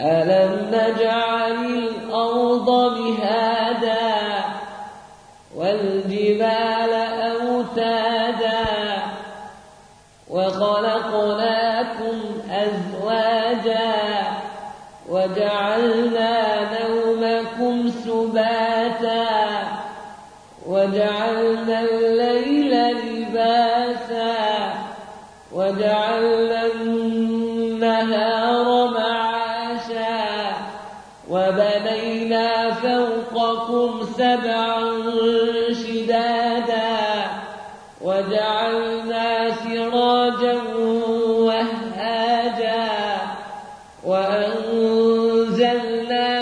ألم نجعل الأرض والجبال أوتادا وخلقناكم وجعلنا نومكم سباتا وجعلنا الليل وجعلنا النهار معاشا وبنينا فوقكم سبعا شدادا وجعلنا سراجا وهاجا وأنزلنا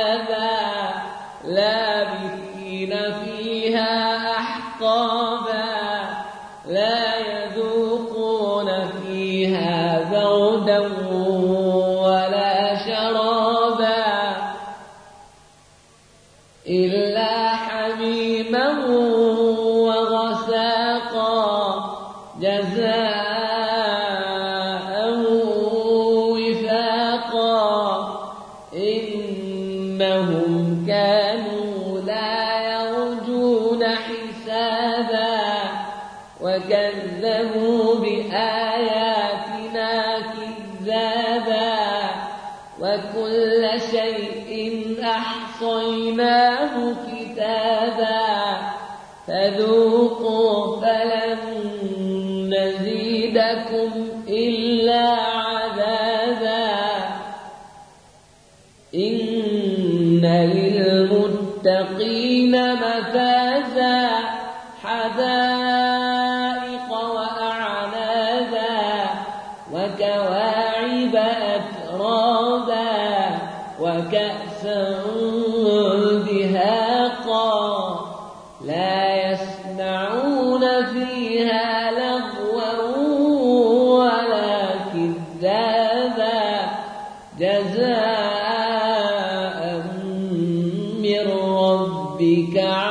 يذوقون فيها بردا ولا شرابا إلا وغساقا وفاقا إنهم وكذبوا بآياتنا كذابا وكل شيء أحصيناه كتابا فذوقوا فلن نزيدكم إلا عذابا إن وكواعب أترابا وكأسا دهاقا لا يسمعون فيها لغوا ولا كذابا جزاء من ربك عطاء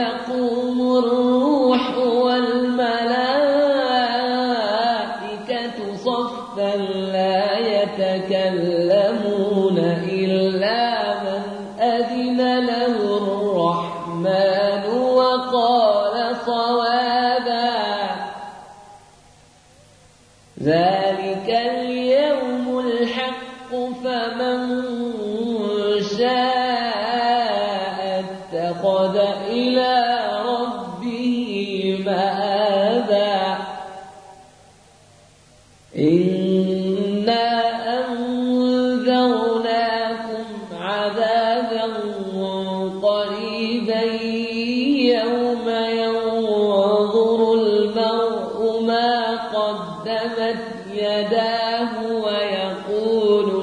هذا. إنا أنذرناكم عذابا قريبا يوم ينظر المرء ما قدمت يداه ويقول